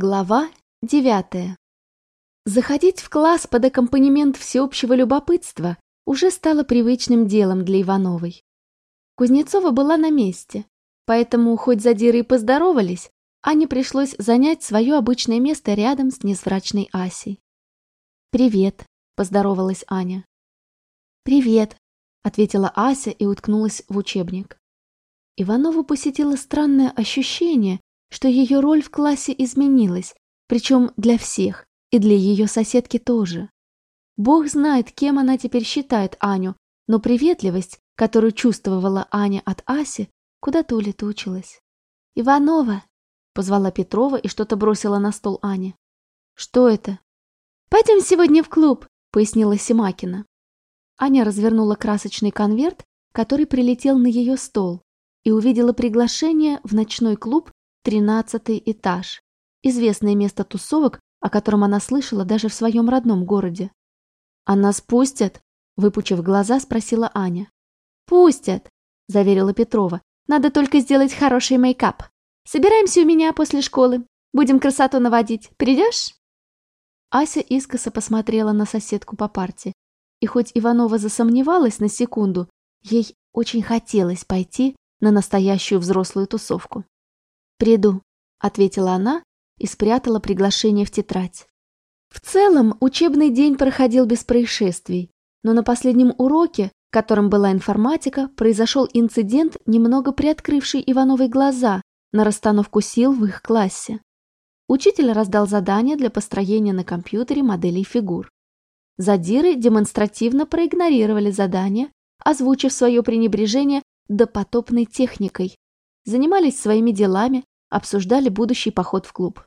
Глава девятая. Заходить в класс под аккомпанемент всеобщего любопытства уже стало привычным делом для Ивановой. Кузнецова была на месте, поэтому, хоть задиры и поздоровались, Ане пришлось занять свое обычное место рядом с несврачной Асей. «Привет», — поздоровалась Аня. «Привет», — ответила Ася и уткнулась в учебник. Иванову посетило странное ощущение, что ее роль в классе изменилась, причем для всех, и для ее соседки тоже. Бог знает, кем она теперь считает Аню, но приветливость, которую чувствовала Аня от Аси, куда-то улетучилась. «Иванова!» — позвала Петрова и что-то бросила на стол Ане. «Что это?» «Пойдем сегодня в клуб», — пояснила Симакина. Аня развернула красочный конверт, который прилетел на ее стол, и увидела приглашение в ночной клуб Тринадцатый этаж. Известное место тусовок, о котором она слышала даже в своем родном городе. «Она спустят?» – выпучив глаза, спросила Аня. «Пустят», – заверила Петрова. «Надо только сделать хороший мейкап. Собираемся у меня после школы. Будем красоту наводить. Придешь?» Ася искоса посмотрела на соседку по парте. И хоть Иванова засомневалась на секунду, ей очень хотелось пойти на настоящую взрослую тусовку. «Приду», — ответила она и спрятала приглашение в тетрадь. В целом, учебный день проходил без происшествий, но на последнем уроке, которым была информатика, произошел инцидент, немного приоткрывший Ивановой глаза на расстановку сил в их классе. Учитель раздал задание для построения на компьютере моделей фигур. Задиры демонстративно проигнорировали задание, озвучив свое пренебрежение допотопной техникой, занимались своими делами, обсуждали будущий поход в клуб.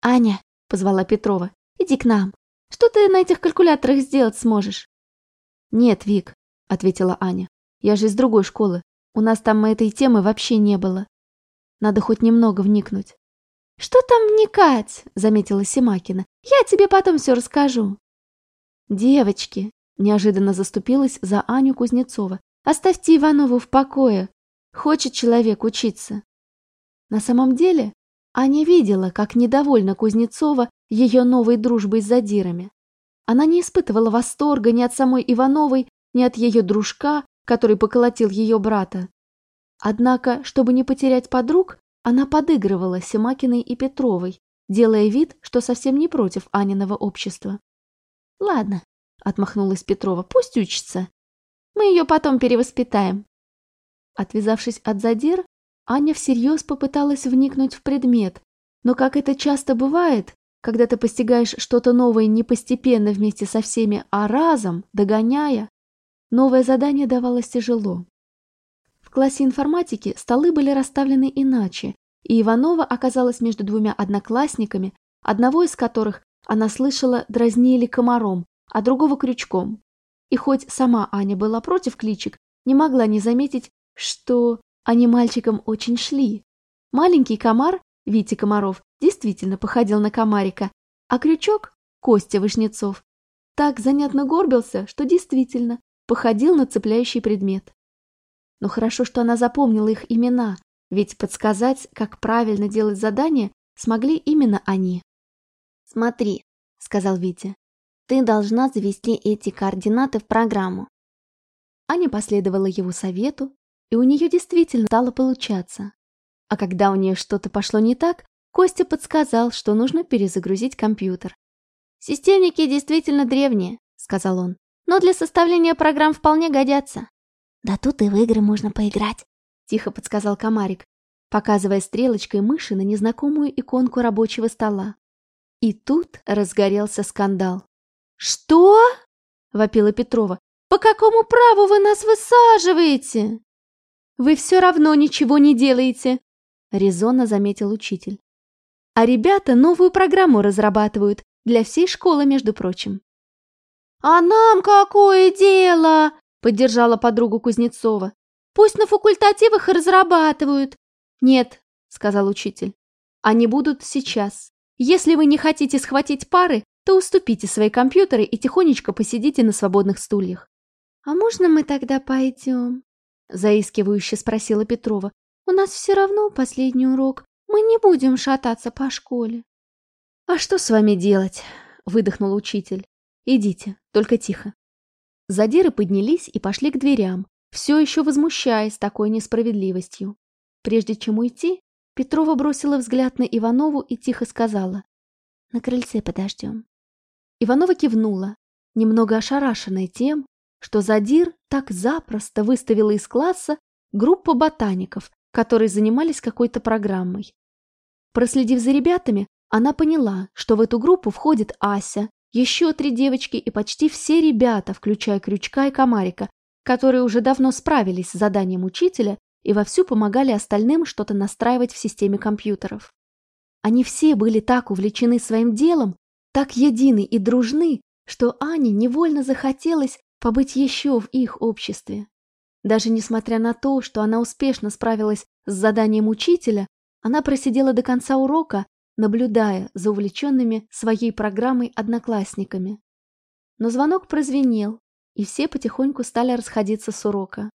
«Аня», — позвала Петрова, — «иди к нам. Что ты на этих калькуляторах сделать сможешь?» «Нет, Вик», — ответила Аня, — «я же из другой школы. У нас там этой темы вообще не было. Надо хоть немного вникнуть». «Что там вникать?» — заметила Симакина. «Я тебе потом все расскажу». «Девочки», — неожиданно заступилась за Аню Кузнецова, «оставьте Иванову в покое. Хочет человек учиться. На самом деле, Аня видела, как недовольна Кузнецова ее новой дружбой с задирами. Она не испытывала восторга ни от самой Ивановой, ни от ее дружка, который поколотил ее брата. Однако, чтобы не потерять подруг, она подыгрывала Семакиной и Петровой, делая вид, что совсем не против Аниного общества. «Ладно», — отмахнулась Петрова, — «пусть учится. Мы ее потом перевоспитаем. Отвязавшись от задир, Аня всерьез попыталась вникнуть в предмет, но, как это часто бывает, когда ты постигаешь что-то новое не постепенно вместе со всеми, а разом, догоняя, новое задание давалось тяжело. В классе информатики столы были расставлены иначе, и Иванова оказалась между двумя одноклассниками, одного из которых она слышала дразнили комаром, а другого крючком. И хоть сама Аня была против кличек, не могла не заметить, что они мальчикам очень шли. Маленький комар, Витя Комаров, действительно походил на комарика, а крючок, Костя Вышнецов, так занятно горбился, что действительно походил на цепляющий предмет. Но хорошо, что она запомнила их имена, ведь подсказать, как правильно делать задание, смогли именно они. «Смотри», — сказал Витя, — «ты должна завести эти координаты в программу». Аня последовала его совету, и у нее действительно стало получаться. А когда у нее что-то пошло не так, Костя подсказал, что нужно перезагрузить компьютер. «Системники действительно древние», — сказал он, «но для составления программ вполне годятся». «Да тут и в игры можно поиграть», — тихо подсказал Комарик, показывая стрелочкой мыши на незнакомую иконку рабочего стола. И тут разгорелся скандал. «Что?» — вопила Петрова. «По какому праву вы нас высаживаете?» Вы все равно ничего не делаете», — резонно заметил учитель. «А ребята новую программу разрабатывают, для всей школы, между прочим». «А нам какое дело?» — поддержала подругу Кузнецова. «Пусть на факультативах разрабатывают». «Нет», — сказал учитель, — «они будут сейчас. Если вы не хотите схватить пары, то уступите свои компьютеры и тихонечко посидите на свободных стульях». «А можно мы тогда пойдем?» Заискивающе спросила Петрова. «У нас все равно последний урок. Мы не будем шататься по школе. А что с вами делать? Выдохнул учитель. Идите, только тихо. Задиры поднялись и пошли к дверям, все еще возмущаясь такой несправедливостью. Прежде чем уйти, Петрова бросила взгляд на Иванову и тихо сказала. «На крыльце подождем». Иванова кивнула, немного ошарашенная тем, что Задир так запросто выставила из класса группу ботаников, которые занимались какой-то программой. Проследив за ребятами, она поняла, что в эту группу входит Ася, еще три девочки и почти все ребята, включая Крючка и Комарика, которые уже давно справились с заданием учителя и вовсю помогали остальным что-то настраивать в системе компьютеров. Они все были так увлечены своим делом, так едины и дружны, что Ане невольно захотелось побыть еще в их обществе. Даже несмотря на то, что она успешно справилась с заданием учителя, она просидела до конца урока, наблюдая за увлеченными своей программой одноклассниками. Но звонок прозвенел, и все потихоньку стали расходиться с урока.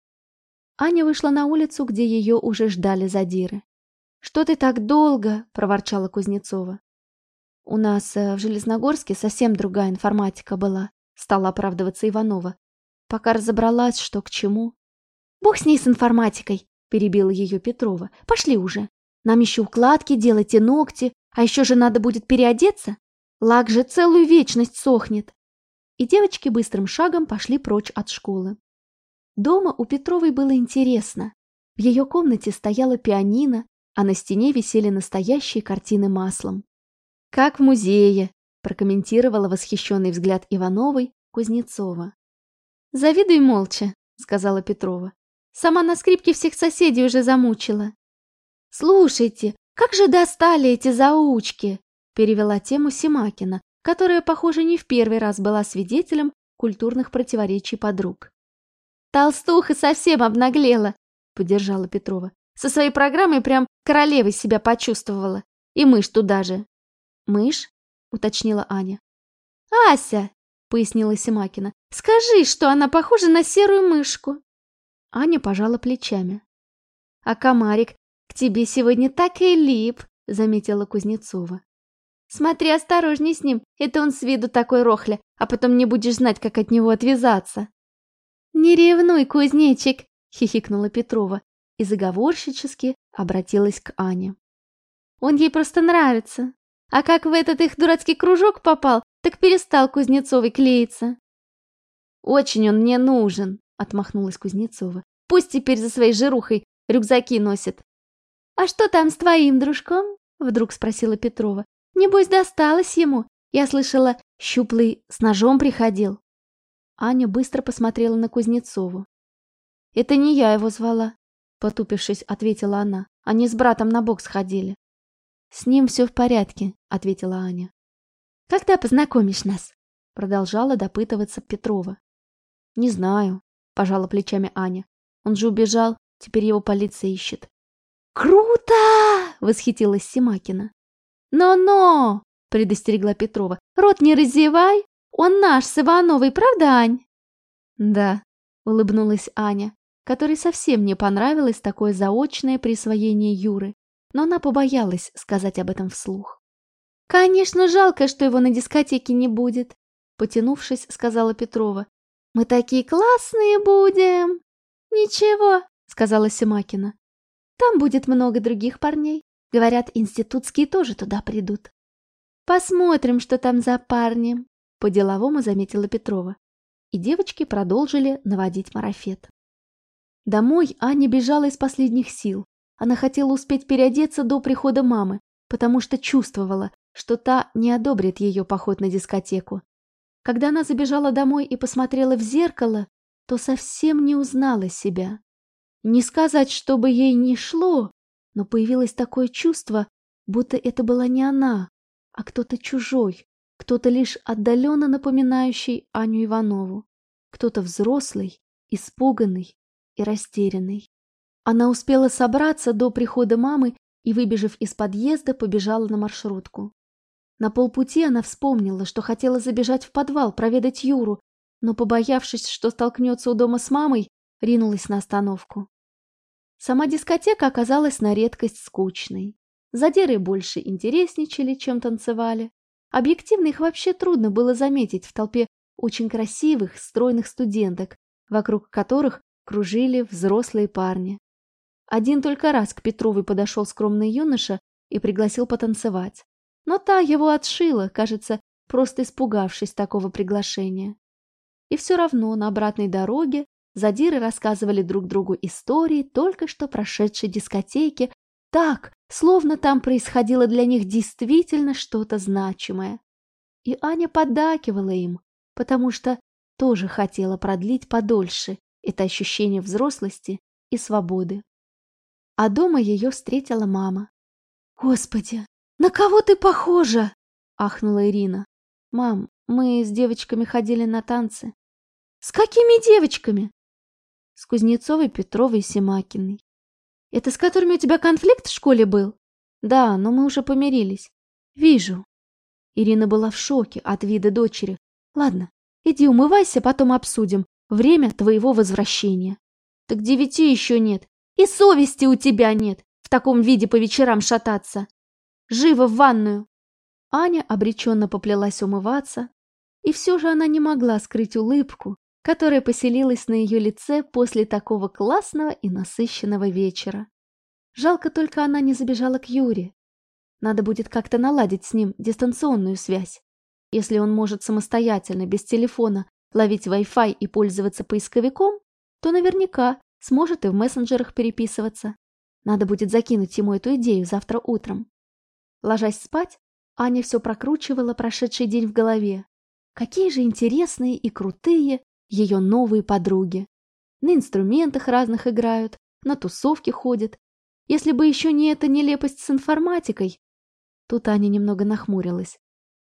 Аня вышла на улицу, где ее уже ждали задиры. «Что ты так долго?» – проворчала Кузнецова. «У нас э, в Железногорске совсем другая информатика была», – стала оправдываться Иванова. «Пока разобралась, что к чему». «Бог с ней с информатикой», – перебила ее Петрова. «Пошли уже. Нам еще укладки делать и ногти, а еще же надо будет переодеться. Лак же целую вечность сохнет». И девочки быстрым шагом пошли прочь от школы. Дома у Петровой было интересно. В ее комнате стояла пианино, а на стене висели настоящие картины маслом. «Как в музее», – прокомментировала восхищенный взгляд Ивановой Кузнецова. «Завидуй молча», – сказала Петрова. «Сама на скрипке всех соседей уже замучила». «Слушайте, как же достали эти заучки!» – перевела тему Симакина, которая, похоже, не в первый раз была свидетелем культурных противоречий подруг. Толстуха совсем обнаглела, поддержала Петрова. Со своей программой прям королевой себя почувствовала. И мышь туда же. Мышь? Уточнила Аня. Ася, пояснила Симакина. Скажи, что она похожа на серую мышку. Аня пожала плечами. А комарик к тебе сегодня так и лип, заметила Кузнецова. Смотри осторожней с ним, это он с виду такой рохля, а потом не будешь знать, как от него отвязаться. «Не ревнуй, кузнечик!» — хихикнула Петрова и заговорщически обратилась к Ане. «Он ей просто нравится. А как в этот их дурацкий кружок попал, так перестал Кузнецовой клеиться». «Очень он мне нужен», — отмахнулась Кузнецова. «Пусть теперь за своей жирухой рюкзаки носит». «А что там с твоим дружком?» — вдруг спросила Петрова. «Небось, досталось ему. Я слышала, щуплый с ножом приходил». Аня быстро посмотрела на Кузнецову. «Это не я его звала», — потупившись, ответила она. «Они с братом на бок сходили». «С ним все в порядке», — ответила Аня. «Когда познакомишь нас?» — продолжала допытываться Петрова. «Не знаю», — пожала плечами Аня. «Он же убежал, теперь его полиция ищет». «Круто!» — восхитилась Симакина. «Но-но!» — предостерегла Петрова. «Рот не разевай, он наш с Ивановой, правда, Ань?» «Да», — улыбнулась Аня, которой совсем не понравилось такое заочное присвоение Юры, но она побоялась сказать об этом вслух. «Конечно, жалко, что его на дискотеке не будет», — потянувшись, сказала Петрова. «Мы такие классные будем!» «Ничего», — сказала Семакина. «Там будет много других парней. Говорят, институтские тоже туда придут. Посмотрим, что там за парни», по-деловому заметила Петрова. И девочки продолжили наводить марафет. Домой Аня бежала из последних сил. Она хотела успеть переодеться до прихода мамы, потому что чувствовала, что та не одобрит ее поход на дискотеку. Когда она забежала домой и посмотрела в зеркало, то совсем не узнала себя. Не сказать, чтобы ей не шло, но появилось такое чувство, будто это была не она, а кто-то чужой, кто-то лишь отдаленно напоминающий Аню Иванову, кто-то взрослый, испуганный и растерянный. Она успела собраться до прихода мамы и, выбежав из подъезда, побежала на маршрутку. На полпути она вспомнила, что хотела забежать в подвал, проведать Юру, но, побоявшись, что столкнется у дома с мамой, ринулась на остановку. Сама дискотека оказалась на редкость скучной. Задеры больше интересничали, чем танцевали. Объективно их вообще трудно было заметить в толпе очень красивых, стройных студенток, вокруг которых кружили взрослые парни. Один только раз к Петровой подошел скромный юноша и пригласил потанцевать. Но та его отшила, кажется, просто испугавшись такого приглашения. И все равно на обратной дороге задиры рассказывали друг другу истории только что прошедшей дискотеки так, словно там происходило для них действительно что-то значимое. И Аня поддакивала им, потому что тоже хотела продлить подольше это ощущение взрослости и свободы. А дома ее встретила мама. «Господи, на кого ты похожа?» – ахнула Ирина. «Мам, мы с девочками ходили на танцы». «С какими девочками?» «С Кузнецовой, Петровой и Семакиной». «Это с которыми у тебя конфликт в школе был?» «Да, но мы уже помирились». «Вижу». Ирина была в шоке от вида дочери. «Ладно, иди умывайся, потом обсудим. Время твоего возвращения». «Так девяти еще нет. И совести у тебя нет в таком виде по вечерам шататься. Живо в ванную!» Аня обреченно поплелась умываться, и все же она не могла скрыть улыбку, которая поселилась на ее лице после такого классного и насыщенного вечера. Жалко только она не забежала к Юре. Надо будет как-то наладить с ним дистанционную связь. Если он может самостоятельно, без телефона, ловить Wi-Fi и пользоваться поисковиком, то наверняка сможет и в мессенджерах переписываться. Надо будет закинуть ему эту идею завтра утром. Ложась спать, Аня все прокручивала прошедший день в голове. Какие же интересные и крутые ее новые подруги. На инструментах разных играют, на тусовки ходят. Если бы еще не эта нелепость с информатикой. Тут Аня немного нахмурилась.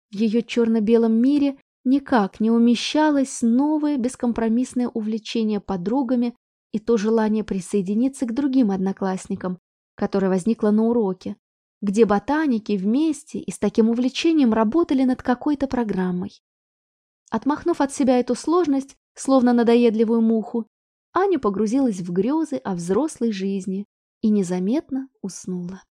В ее черно-белом мире никак не умещалось новое бескомпромиссное увлечение подругами и то желание присоединиться к другим одноклассникам, которое возникло на уроке, где ботаники вместе и с таким увлечением работали над какой-то программой. Отмахнув от себя эту сложность, словно надоедливую муху, Аня погрузилась в грезы о взрослой жизни и незаметно уснула.